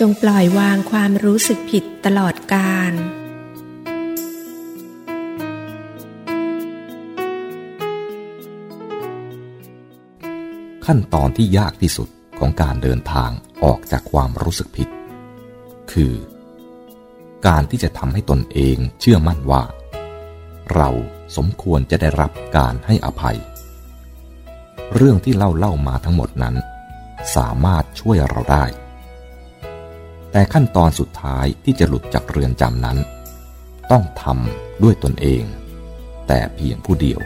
จงปล่อยวางความรู้สึกผิดตลอดกาลขั้นตอนที่ยากที่สุดของการเดินทางออกจากความรู้สึกผิด คือ การที่จะทำให้ตนเองเชื่อมั่นว่า เราสมควรจะได้รับการให้อภัย เรื่องที่เล่าเล่ามาทั้งหมดนั้น สามารถช่วยเราได้ แต่ขั้นตอนสุดท้ายที่จะหลุดจากเรือนจำนั้น ต้องทำด้วยตนเอง แต่เพียงผู้เดียว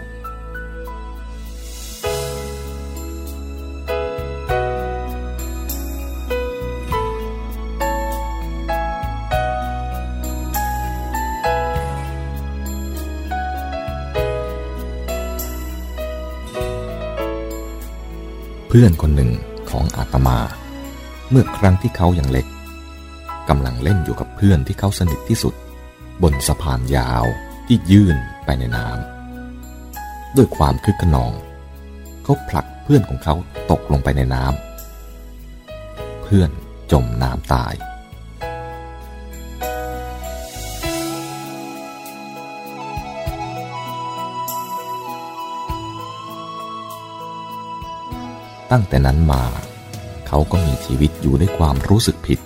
เพื่อนคนหนึ่งของอาตมา เมื่อครั้งที่เขายัางเล็ก กำลังเล่นอยู่กับเพื่อนที่เขาสนิทที่สุด บนสะพานยาวที่ยื่นไปในน้ำด้วยความคึกขนอง เขาผลักเพื่อนของเขาตกลงไปในน้ำเพื่อนจมน้ำตาย ตั้งแต่นั้นมา เขาก็มีชีวิตอยู่ด้วยความรู้สึกผิด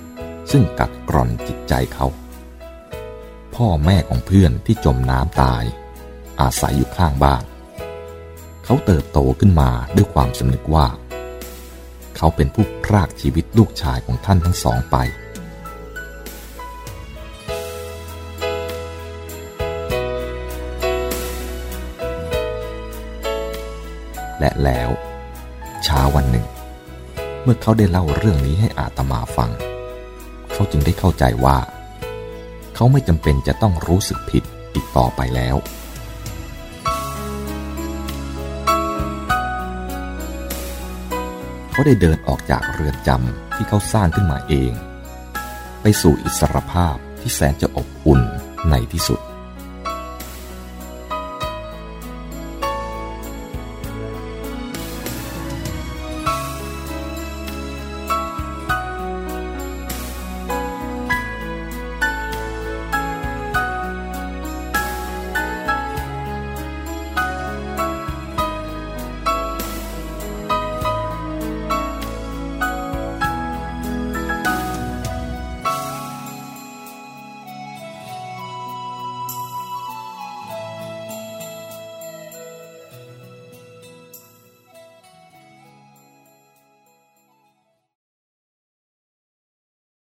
ซึ่งกัดกร่อนจิตใจเขา พ่อแม่ของเพื่อนที่จมน้ำตาย อาศัยอยู่ข้างบ้าน เขาเติบโตขึ้นมาด้วยความสำนึกว่า เขาเป็นผู้พรากชีวิตลูกชายของท่านทั้งสองไปและแล้วเช้าวันหนึ่ง เมื่อเขาได้เล่าเรื่องนี้ให้อาตมาฟัง เขาจึงได้เข้าใจว่า เขาไม่จำเป็นจะต้องรู้สึกผิดอีกต่อไปแล้ว เขาได้เดินออกจากเรือนจำที่เขาสร้างขึ้นมาเอง ไปสู่อิสรภาพที่แสนจะอบอุ่นในที่สุด